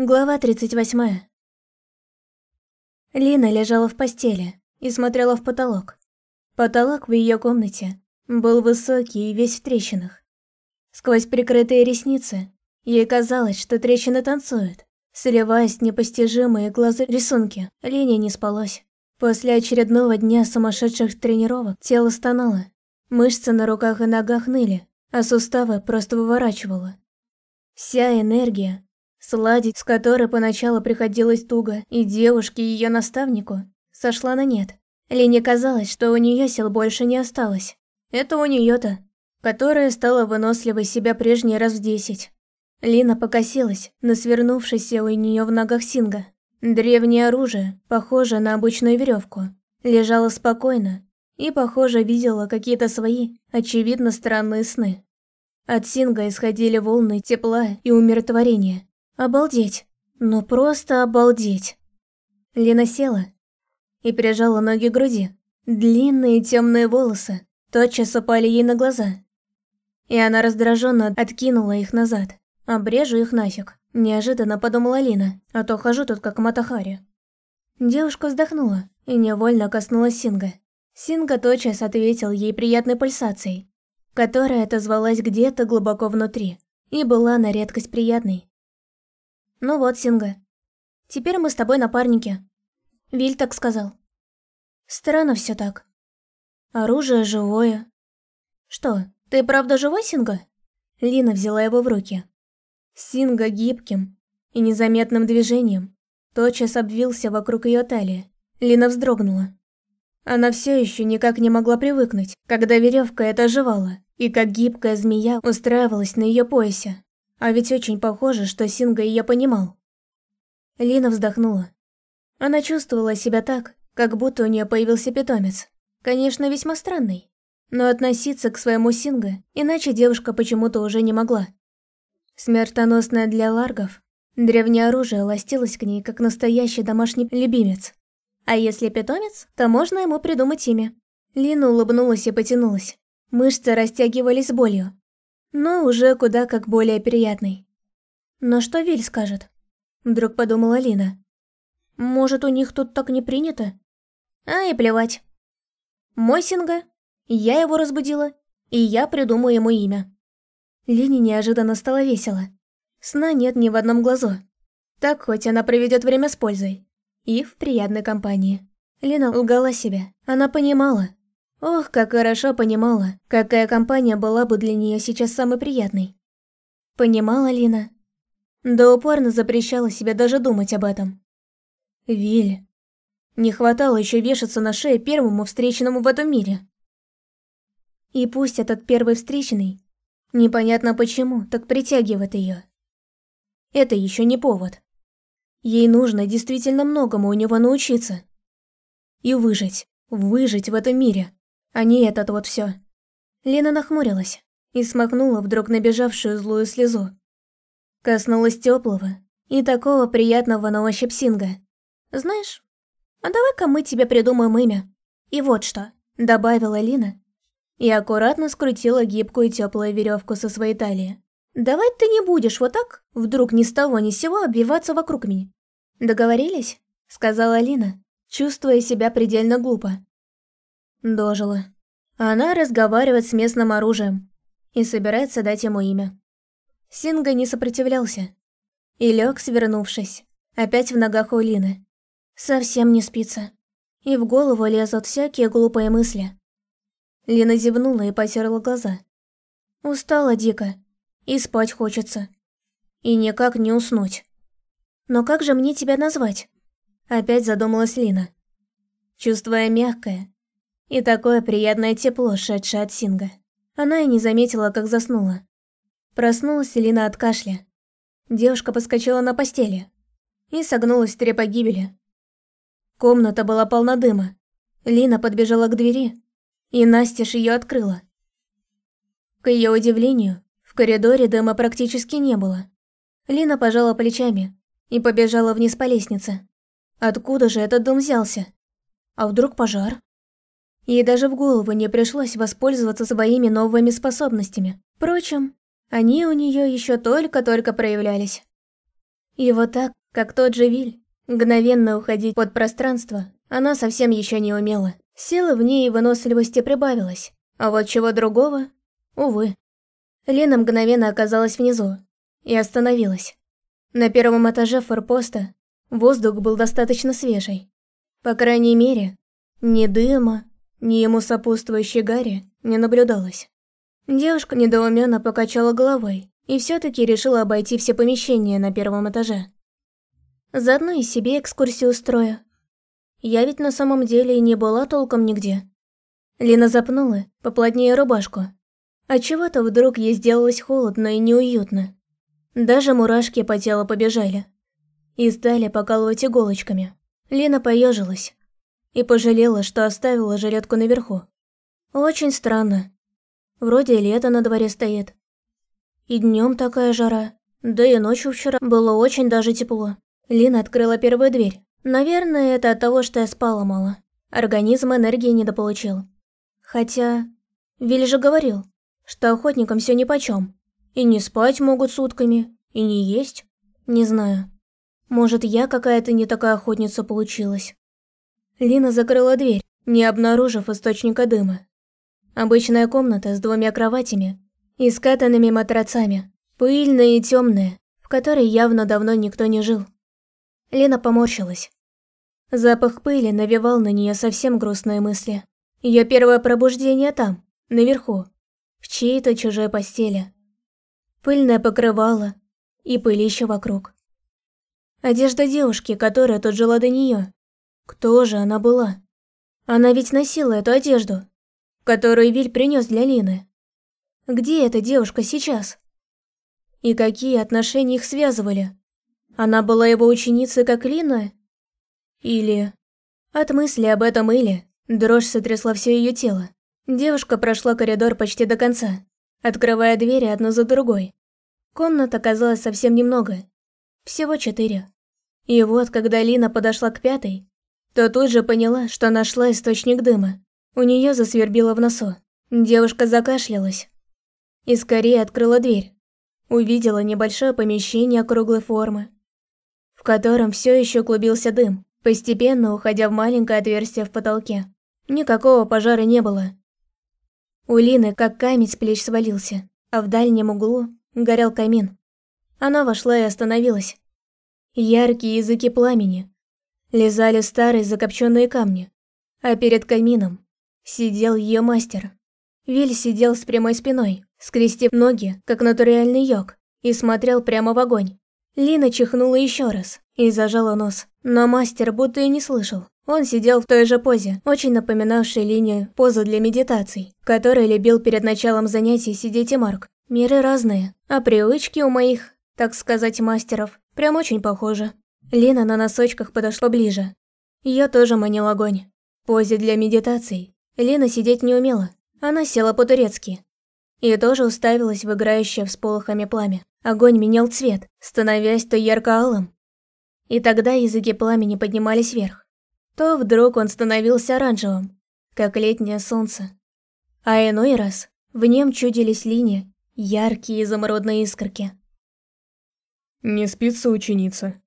Глава 38. Лина лежала в постели и смотрела в потолок. Потолок в ее комнате был высокий и весь в трещинах. Сквозь прикрытые ресницы ей казалось, что трещины танцуют, сливаясь в непостижимые глазу рисунки. Лине не спалось. После очередного дня сумасшедших тренировок тело стонало. Мышцы на руках и ногах ныли, а суставы просто выворачивало. Вся энергия Сладить с которой поначалу приходилось туго, и девушке, и ее наставнику, сошла на нет. Лене казалось, что у нее сил больше не осталось. Это у нее-то, которая стала выносливой себя прежний раз в десять. Лина покосилась на свернувшийся у нее в ногах синга. Древнее оружие, похожее на обычную веревку, лежало спокойно и, похоже, видела какие-то свои, очевидно, странные сны. От синга исходили волны тепла и умиротворения. Обалдеть. Ну просто обалдеть. Лена села и прижала ноги к груди. Длинные темные волосы тотчас упали ей на глаза. И она раздраженно откинула их назад. Обрежу их нафиг. Неожиданно подумала Лина, а то хожу тут как Матахари. Девушка вздохнула и невольно коснулась Синга. Синга тотчас ответил ей приятной пульсацией, которая отозвалась где-то глубоко внутри и была на редкость приятной. Ну вот, Синга. Теперь мы с тобой напарники. Виль так сказал. Странно все так. Оружие живое. Что, ты правда живой, Синга? Лина взяла его в руки. Синга гибким и незаметным движением тотчас обвился вокруг ее талии. Лина вздрогнула. Она все еще никак не могла привыкнуть, когда веревка эта оживала, и как гибкая змея устраивалась на ее поясе. А ведь очень похоже, что Синга ее понимал. Лина вздохнула. Она чувствовала себя так, как будто у нее появился питомец. Конечно, весьма странный. Но относиться к своему Синга иначе девушка почему-то уже не могла. Смертоносное для ларгов, древнее оружие ластилось к ней, как настоящий домашний любимец. А если питомец, то можно ему придумать имя. Лина улыбнулась и потянулась. Мышцы растягивались болью, но уже куда как более приятный. Но что Виль скажет? Вдруг подумала Лина. Может, у них тут так не принято? А и плевать. Мой Синга, я его разбудила, и я придумаю ему имя. Лине неожиданно стало весело. Сна нет ни в одном глазу. Так хоть она проведет время с пользой. И в приятной компании. Лина лгала себе. Она понимала, Ох, как хорошо понимала, какая компания была бы для нее сейчас самой приятной. Понимала Лина. Да упорно запрещала себе даже думать об этом. Виль. Не хватало еще вешаться на шее первому встреченному в этом мире. И пусть этот первый встреченный, непонятно почему, так притягивает ее. Это еще не повод. Ей нужно действительно многому у него научиться. И выжить, выжить в этом мире а не этот вот все. Лена нахмурилась и смахнула вдруг набежавшую злую слезу. Коснулась теплого и такого приятного на ощупь синга. «Знаешь, а давай-ка мы тебе придумаем имя. И вот что», — добавила Лина и аккуратно скрутила гибкую теплую веревку со своей талии. «Давай ты не будешь вот так, вдруг ни с того ни с сего обвиваться вокруг меня». «Договорились?» — сказала Лина, чувствуя себя предельно глупо. Дожила. Она разговаривает с местным оружием и собирается дать ему имя. Синга не сопротивлялся и лег, свернувшись, опять в ногах у Лины. Совсем не спится. И в голову лезут всякие глупые мысли. Лина зевнула и потерла глаза. Устала дико, и спать хочется. И никак не уснуть. Но как же мне тебя назвать? Опять задумалась Лина. Чувствуя мягкое, и такое приятное тепло, шедшее от Синга. Она и не заметила, как заснула. Проснулась Лина от кашля. Девушка поскочила на постели и согнулась в три погибели. Комната была полна дыма. Лина подбежала к двери и настежь ее открыла. К ее удивлению, в коридоре дыма практически не было. Лина пожала плечами и побежала вниз по лестнице. Откуда же этот дом взялся? А вдруг пожар? Ей даже в голову не пришлось воспользоваться своими новыми способностями. Впрочем, они у нее еще только-только проявлялись. И вот так, как тот же Виль, мгновенно уходить под пространство, она совсем еще не умела. Силы в ней и выносливости прибавилось, а вот чего другого, увы. Лена мгновенно оказалась внизу и остановилась. На первом этаже форпоста воздух был достаточно свежий. По крайней мере, ни дыма, ни ему сопутствующей гари не наблюдалось. Девушка недоуменно покачала головой и все таки решила обойти все помещения на первом этаже. Заодно и себе экскурсию устрою. Я ведь на самом деле не была толком нигде. Лина запнула поплотнее рубашку. Отчего-то вдруг ей сделалось холодно и неуютно. Даже мурашки по телу побежали. И стали покалывать иголочками. Лена поежилась. И пожалела, что оставила жилетку наверху. Очень странно. Вроде лето на дворе стоит. И днем такая жара. Да и ночью вчера было очень даже тепло. Лина открыла первую дверь. Наверное, это от того, что я спала мало. Организм энергии недополучил. Хотя... Вилли же говорил, что охотникам все нипочем. И не спать могут сутками, и не есть. Не знаю. Может, я какая-то не такая охотница получилась. Лина закрыла дверь, не обнаружив источника дыма. Обычная комната с двумя кроватями и скатанными матрацами, пыльная и темная, в которой явно давно никто не жил. Лена поморщилась. Запах пыли навевал на нее совсем грустные мысли. Ее первое пробуждение там, наверху, в чьей-то чужой постели. Пыльное покрывало и пылище вокруг. Одежда девушки, которая тут жила до нее. Кто же она была? Она ведь носила эту одежду, которую Виль принес для Лины. Где эта девушка сейчас? И какие отношения их связывали? Она была его ученицей, как Лина? Или... От мысли об этом или дрожь сотрясла все ее тело. Девушка прошла коридор почти до конца, открывая двери одну за другой. Комнат оказалось совсем немного. Всего четыре. И вот, когда Лина подошла к пятой, то тут же поняла, что нашла источник дыма. У нее засвербило в носу. Девушка закашлялась. И скорее открыла дверь. Увидела небольшое помещение круглой формы, в котором все еще клубился дым, постепенно уходя в маленькое отверстие в потолке. Никакого пожара не было. У Лины как камень с плеч свалился, а в дальнем углу горел камин. Она вошла и остановилась. Яркие языки пламени лизали старые закопченные камни, а перед камином сидел ее мастер. Виль сидел с прямой спиной, скрестив ноги, как натуральный йог, и смотрел прямо в огонь. Лина чихнула еще раз и зажала нос, но мастер будто и не слышал. Он сидел в той же позе, очень напоминавшей линию позу для медитаций, которой любил перед началом занятий сидеть и Марк. Миры разные, а привычки у моих, так сказать, мастеров, прям очень похожи. Лина на носочках подошла ближе. Ее тоже манил огонь. В позе для медитаций Лина сидеть не умела. Она села по-турецки. И тоже уставилась в играющее всполохами пламя. Огонь менял цвет, становясь то ярко-алым. И тогда языки пламени поднимались вверх. То вдруг он становился оранжевым, как летнее солнце. А иной раз в нем чудились линии, яркие изумрудные искорки. «Не спится ученица?»